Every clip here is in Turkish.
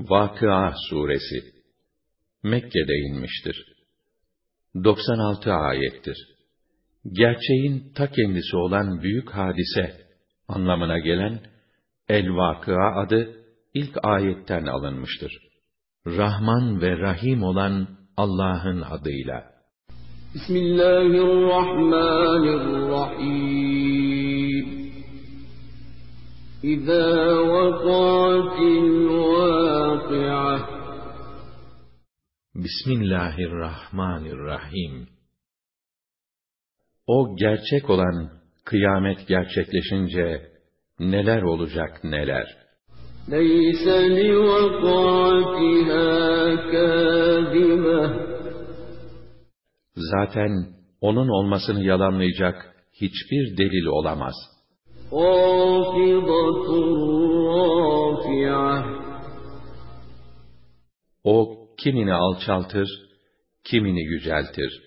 Vakıa Suresi Mekke'de inmiştir. 96 ayettir. Gerçeğin ta kendisi olan büyük hadise anlamına gelen El-Vakıa adı ilk ayetten alınmıştır. Rahman ve Rahim olan Allah'ın adıyla. Bismillahirrahmanirrahim. İzâ vakâtil Bismillahirrahmanirrahim. O gerçek olan kıyamet gerçekleşince neler olacak neler. لَيْسَ Zaten onun olmasını yalanlayacak hiçbir delil olamaz. O kimini alçaltır, kimini yüceltir.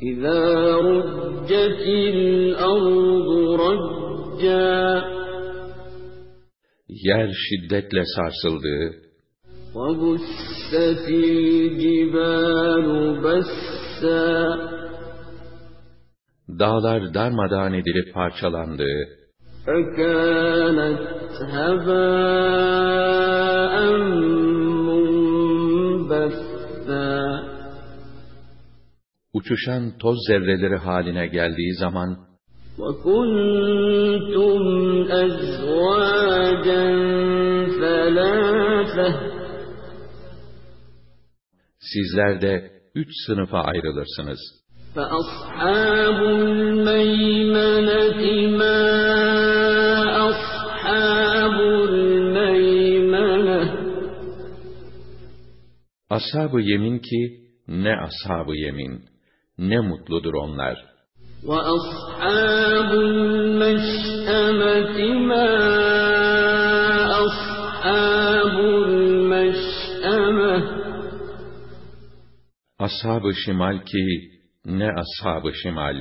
İzâ rujcetil ardu racca Yer şiddetle sarsıldığı, وَبُسَّتِ الْجِبَالُ بَسًّا Dağlar darmadağın edilip parçalandığı, فَكَانَتْ هَبَاءً uçuşan toz zerreleri haline geldiği zaman وَكُنْتُمْ أَزْوَاجًا ثَلَاثَةً Sizler de üç sınıfa ayrılırsınız. فَأَصْحَابُ الْمَيْمَنَةِ مَا Ashab-ı yemin ki ne ashab-ı yemin. Ne mutludur onlar. وَأَصْحَابُ الْمَشْأَمَةِ مَا أَصْحَابُ الْمَشْأَمَةِ Ashab-ı şimal ki ne ashab-ı şimal,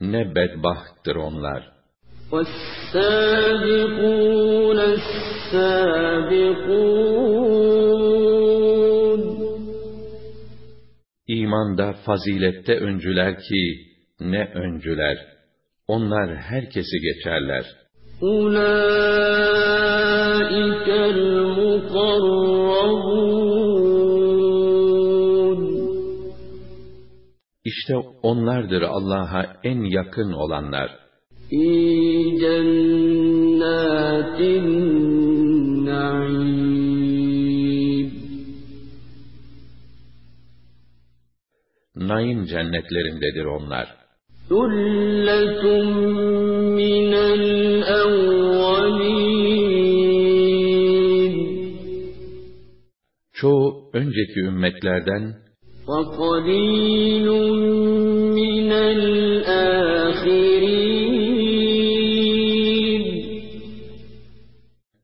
ne bedbahttır onlar. وَالسَّابِقُونَ السَّابِقُونَ İmanda, fazilette öncüler ki, ne öncüler. Onlar herkesi geçerler. İşte onlardır Allah'a en yakın olanlar. İ cennetin Naim cennetlerindedir onlar. Çoğu önceki ümmetlerden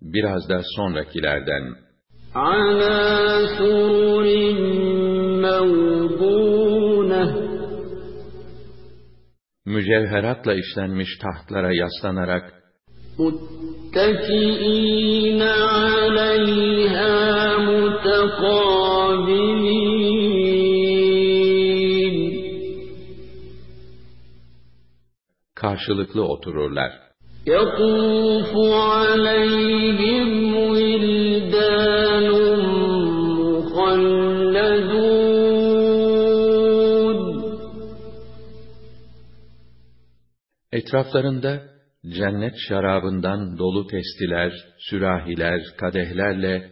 biraz da sonrakilerden عَلَى سُرُرٍ mücevheratla işlenmiş tahtlara yaslanarak مُتَّكِئِينَ عَلَيْهَا مُتَقَابِلِينَ Karşılıklı otururlar. يَطُوفُ عَلَيْهِمْ وِلْدَانٌ Etraflarında cennet şarabından dolu testiler, sürahiler, kadehlerle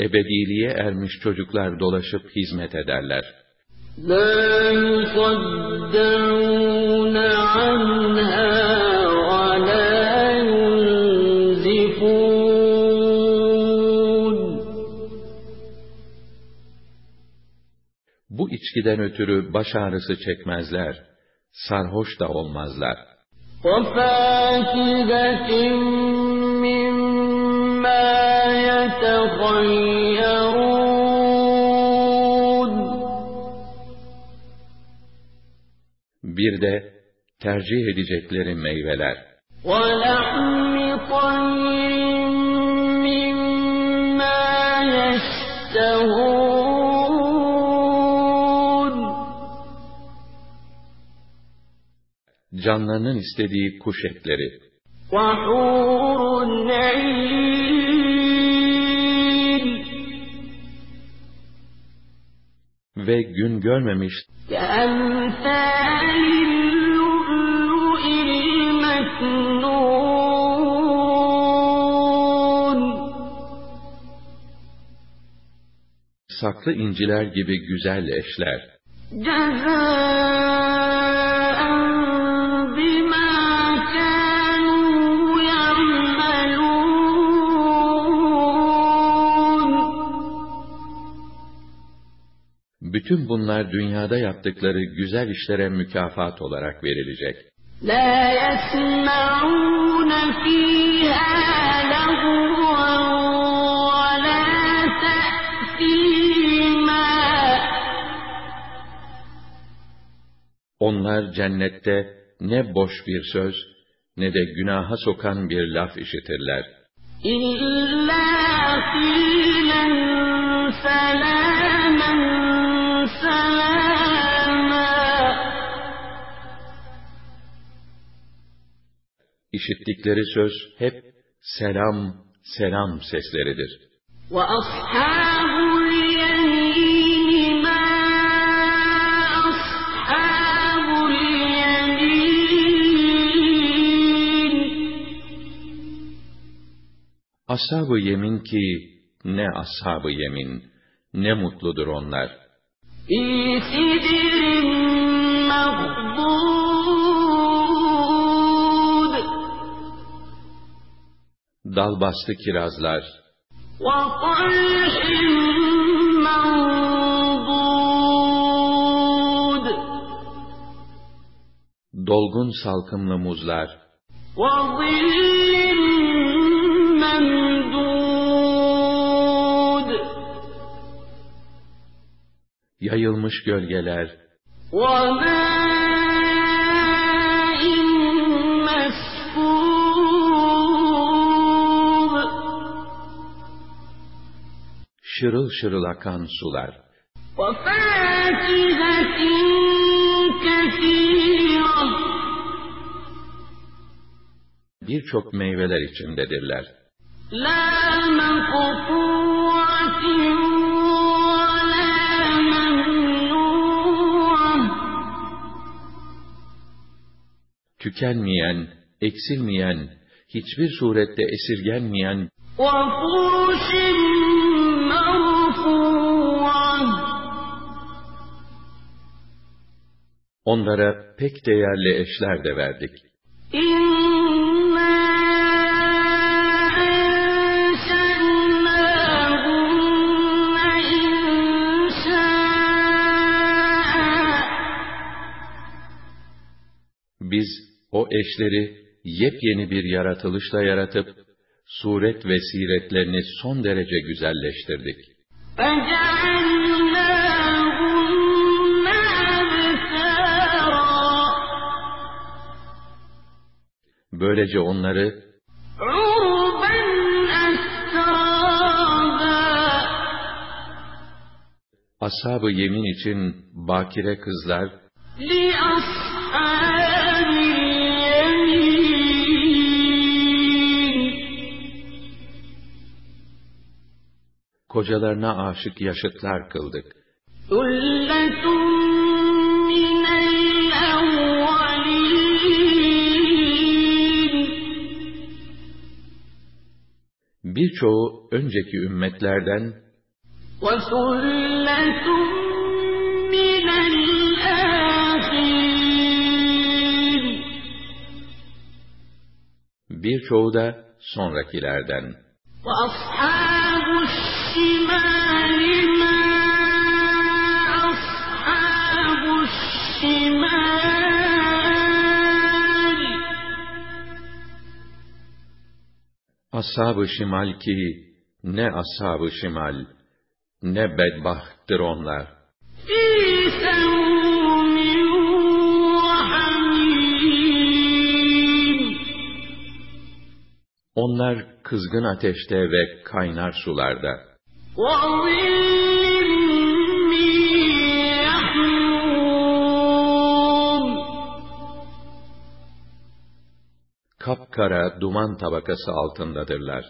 ebediliğe ermiş çocuklar dolaşıp hizmet ederler. لا يصدعون عنها ولا ينزفون Bu içkiden ötürü baş ağrısı çekmezler, sarhoş da olmazlar. وَفَاكِهَةٍ مِّمَّا يتخيرون bir de tercih edecekleri meyveler. Canlarının istediği kuş etleri. Ve gün görmemiş. saklı inciler gibi güzel eşler. جزاء بما كانوا يعملون Bütün bunlar dünyada yaptıkları güzel işlere mükafat olarak verilecek. لا يسمعون فيها لغوا Onlar cennette ne boş bir söz ne de günaha sokan bir laf işitirler. İlla filen selamen selama. İşittikleri söz hep selam selam sesleridir. Ve ashabu Ashab-ı yemin ki ne ashab-ı yemin, ne mutludur onlar. في سدر مخضود Dalbastı kirazlar, وطلح منضود dolgun salkımlı muzlar, وظل yayılmış gölgeler. Şırıl şırıl akan sular. Birçok meyveler içindedirler. La tükenmeyen, eksilmeyen, hiçbir surette esirgenmeyen onlara pek değerli eşler de verdik. o eşleri yepyeni bir yaratılışla yaratıp, suret ve siretlerini son derece güzelleştirdik. Böylece onları ashab yemin için bakire kızlar kocalarına aşık yaşıtlar kıldık. ثلة من الأولين Birçoğu önceki ümmetlerden, وثلة من الآخرين birçoğu da sonrakilerden. وأصحاب Ashab-ı şimal ki Ne ashab-ı şimal, ne bedbahttır onlar. في سموم وحميم Onlar kızgın ateşte ve kaynar sularda. وظل kapkara duman tabakası altındadırlar.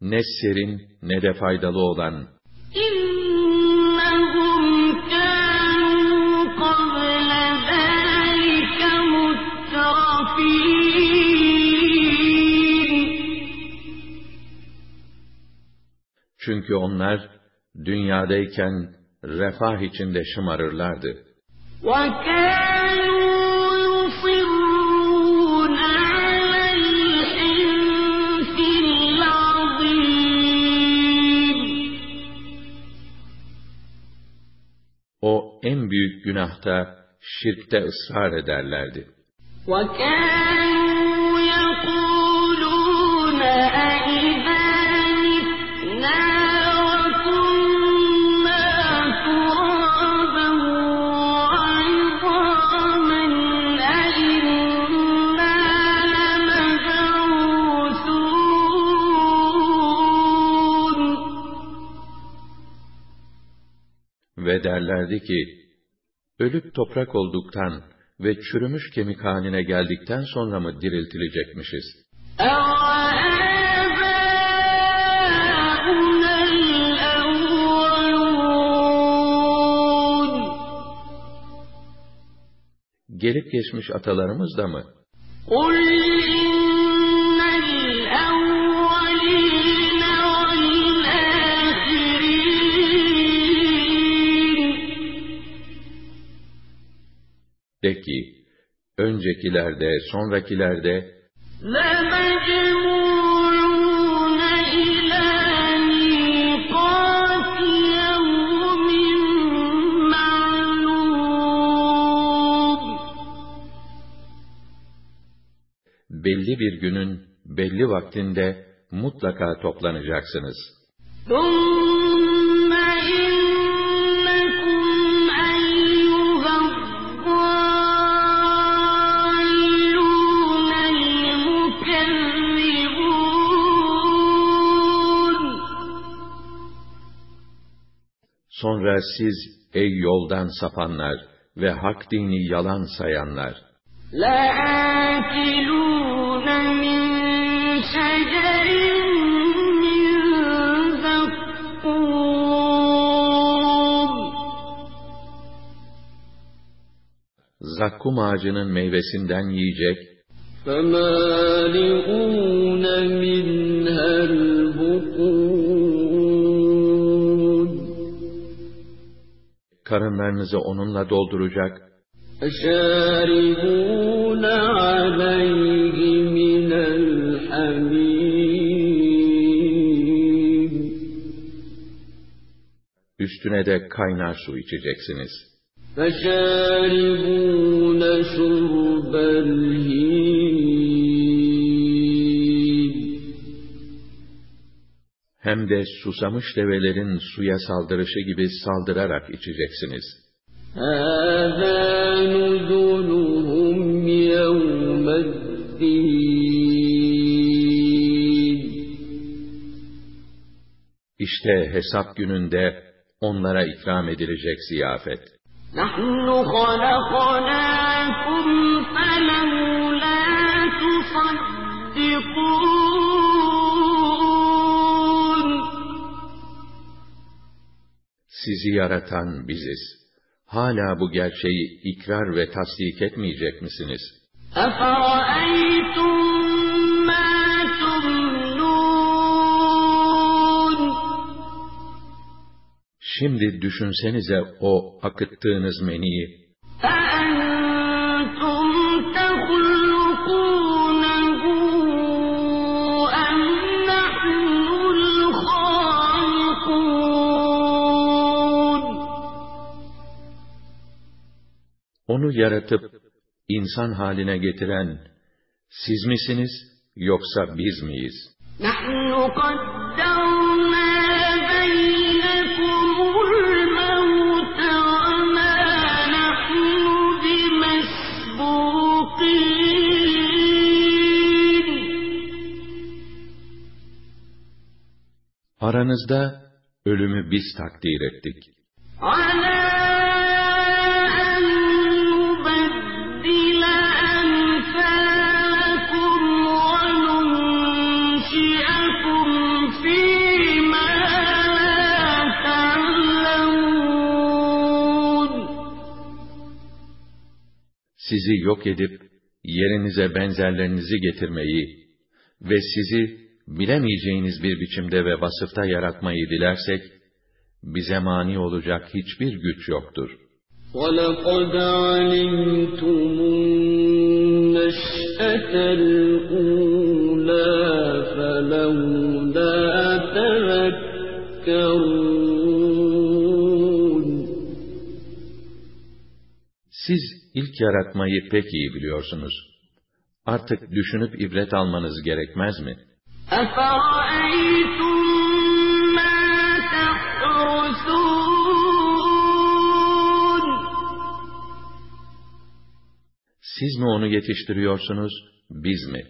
Ne serin ne de faydalı olan Çünkü onlar dünyadayken refah içinde şımarırlardı. وكانوا يصرون على الحنث العظيم O en büyük günahta şirkte ısrar ederlerdi. وكانوا de derlerdi ki, ölüp toprak olduktan ve çürümüş kemik haline geldikten sonra mı diriltilecekmişiz? Gelip geçmiş atalarımız da mı? De ki, öncekilerde, sonrakilerde, belli bir günün belli vaktinde mutlaka toplanacaksınız. Sonra siz ey yoldan sapanlar ve hak dini yalan sayanlar, لَآكِلُونَ مِن شَجَرٍ مِّن زَقُّومٍ zakkum ağacının meyvesinden yiyecek, فَمَالِئُونَ مِنْهَا karınlarınızı onunla dolduracak, فَشَارِبُونَ عَلَيْهِ مِنَ الْحَمِيمِ üstüne de kaynar su içeceksiniz. فَشَارِبُونَ شُرْبَ الْهِيمِ Hem de susamış develerin suya saldırışı gibi saldırarak içeceksiniz. هَذَا نُزُلُهُمْ يَوْمَ الدِّينِ İşte hesap gününde onlara ikram edilecek ziyafet. نَحْنُ خَلَقْنَاكُمْ فَلَوْلَا تُصَدِّقُونَ sizi yaratan biziz. Hala bu gerçeği ikrar ve tasdik etmeyecek misiniz? Şimdi düşünsenize o akıttığınız meniyi. Onu yaratıp insan haline getiren siz misiniz yoksa biz miyiz? نحن قدرنا بينكم الموت وما نحن بمسبوقين Aranızda ölümü biz takdir ettik. على Sizi yok edip yerinize benzerlerinizi getirmeyi ve sizi bilemeyeceğiniz bir biçimde ve vasıfta yaratmayı dilersek, bize mani olacak hiçbir güç yoktur. ولقد علمتم النشأة الأولى فلولا تذكرون Siz ilk yaratmayı pek iyi biliyorsunuz. Artık düşünüp ibret almanız gerekmez mi? أفرأيتم ما تحرثون Siz mi onu yetiştiriyorsunuz, biz mi?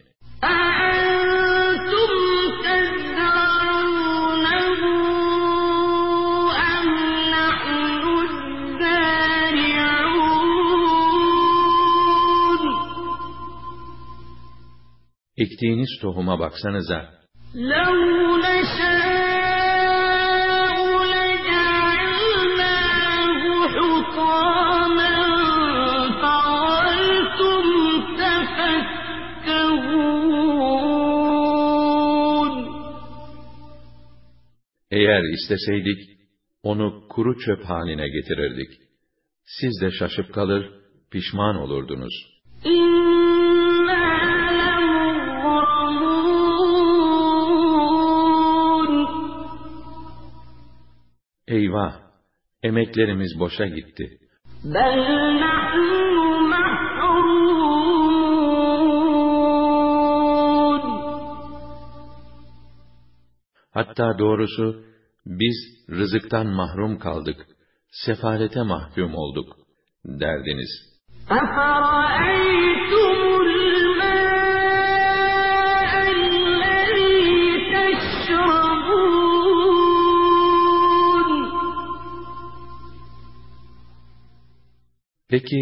ektiğiniz tohuma baksanıza. Eğer isteseydik, onu kuru çöp haline getirirdik. Siz de şaşıp kalır, pişman olurdunuz. Eyvah! Emeklerimiz boşa gitti. بل نحن محرومون Hatta doğrusu, biz rızıktan mahrum kaldık, sefalete mahkum olduk, derdiniz. أفرأيتم Peki,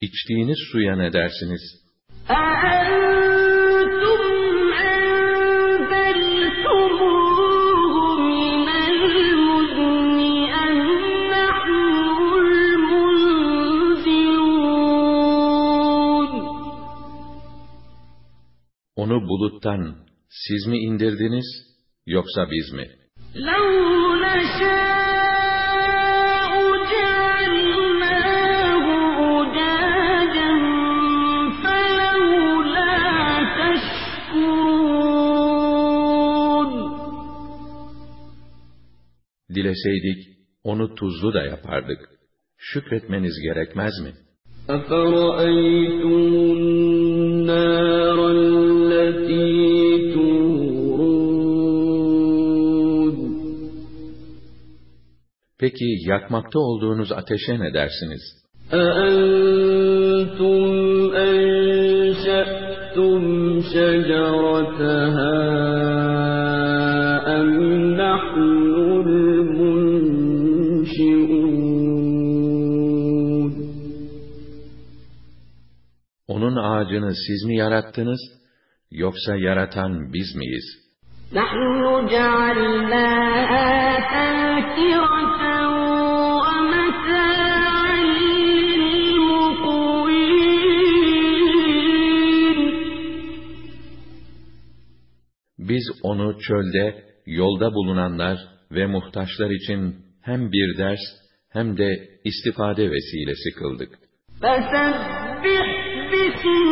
içtiğiniz suya ne dersiniz? أأنتم أنزلتموه من المزن أم نحن المنزلون Onu buluttan siz mi indirdiniz, yoksa biz mi? لو نشاء Dileseydik, onu tuzlu da yapardık. Şükretmeniz gerekmez mi? أفرأيتم النار التي تورون Peki, yakmakta olduğunuz ateşe ne dersiniz? أأنتم أنشأتم شجرتها ağacını siz mi yarattınız, yoksa yaratan biz miyiz? نحن جعلناها تذكرة ومتاعا للمقوين Biz onu çölde, yolda bulunanlar ve muhtaçlar için hem bir ders hem de istifade vesilesi kıldık. فسبح باسم ربك العظيم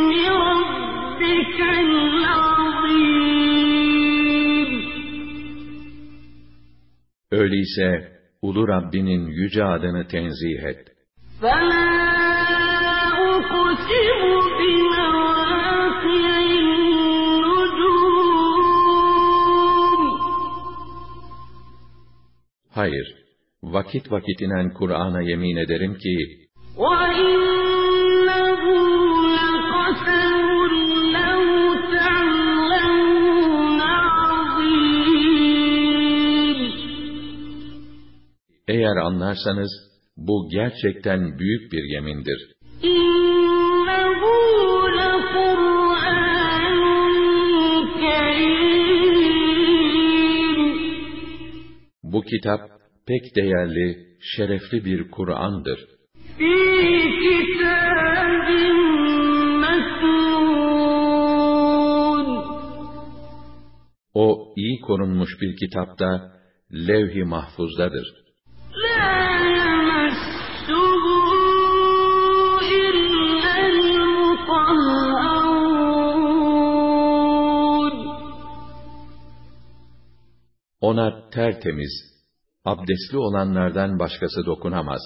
Öyleyse Ulu Rabbinin yüce adını tenzih et. فلا أقسم بمواقع النجوم Hayır, vakit vakit inen Kur'an'a yemin ederim ki, وإنه Eğer anlarsanız bu gerçekten büyük bir yemindir. Bu kitap pek değerli, şerefli bir Kur'an'dır. O iyi korunmuş bir kitapta, levh-i mahfuzdadır. ona tertemiz, abdestli olanlardan başkası dokunamaz.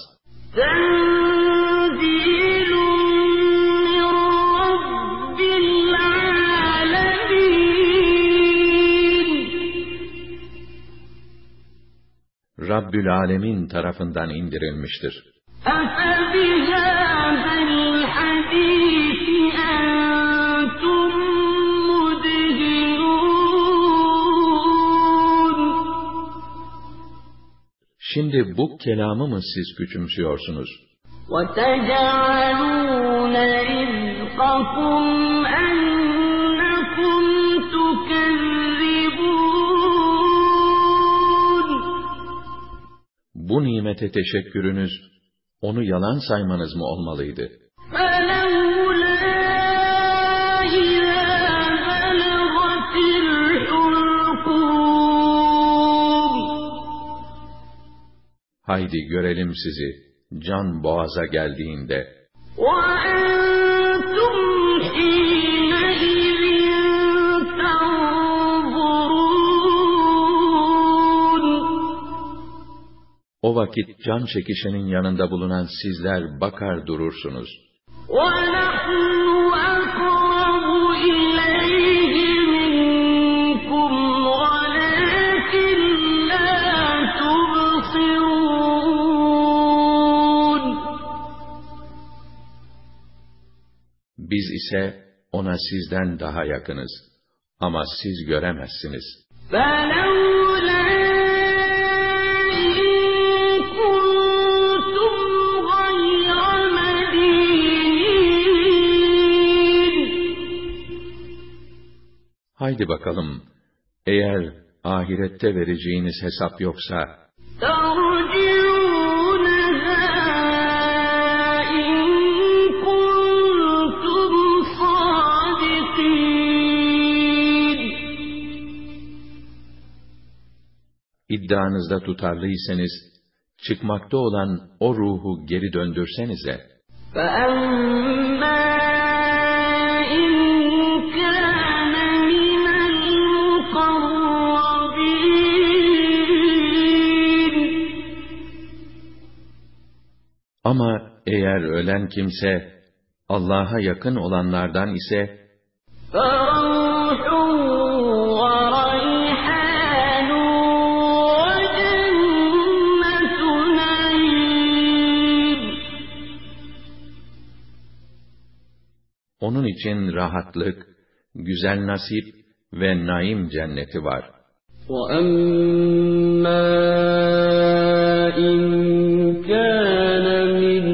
Rabbül Alemin tarafından indirilmiştir. Şimdi bu kelamı mı siz küçümsüyorsunuz? وتجعلون رزقكم أنكم تكذبون Bu nimete teşekkürünüz, onu yalan saymanız mı olmalıydı? Haydi görelim sizi, can boğaza geldiğinde. وأنتم حينئذ تنظرون O vakit can çekişenin yanında bulunan sizler bakar durursunuz. ونحن ise ona sizden daha yakınız. Ama siz göremezsiniz. فلولا إن كنتم غير مدينين Haydi bakalım, eğer ahirette vereceğiniz hesap yoksa, iddianızda tutarlıysanız, çıkmakta olan o ruhu geri döndürsenize. فأما إن كان من المقربين Ama eğer ölen kimse, Allah'a yakın olanlardan ise, onun için rahatlık, güzel nasip ve naim cenneti var. وأما إن كان من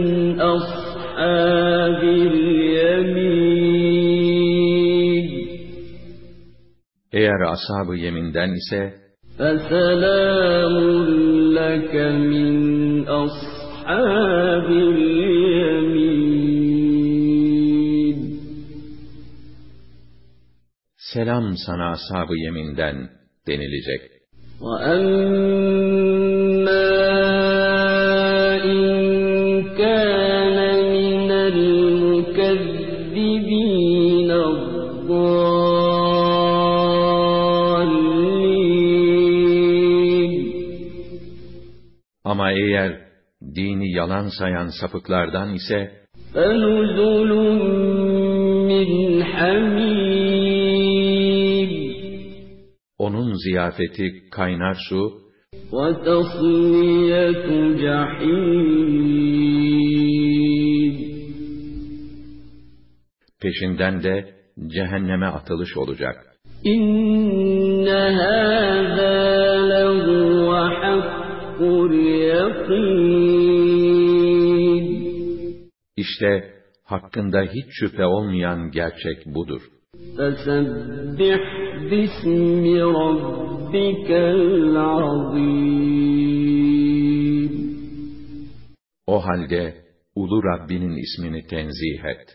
أصحاب اليمين Eğer ashab-ı yeminden ise, فسلام لك من أصحاب اليمين selam sana ashab-ı yeminden denilecek. وأما إن كان من المكذبين الضالين Ama eğer dini yalan sayan sapıklardan ise, فنزل من حميم Onun ziyafeti kaynar su وتصلية جحيم peşinden de cehenneme atılış olacak. إن هذا لهو حق اليقين İşte hakkında hiç şüphe olmayan gerçek budur. فسبح باسم ربك العظيم O halde ulu Rabbinin ismini tenzih et.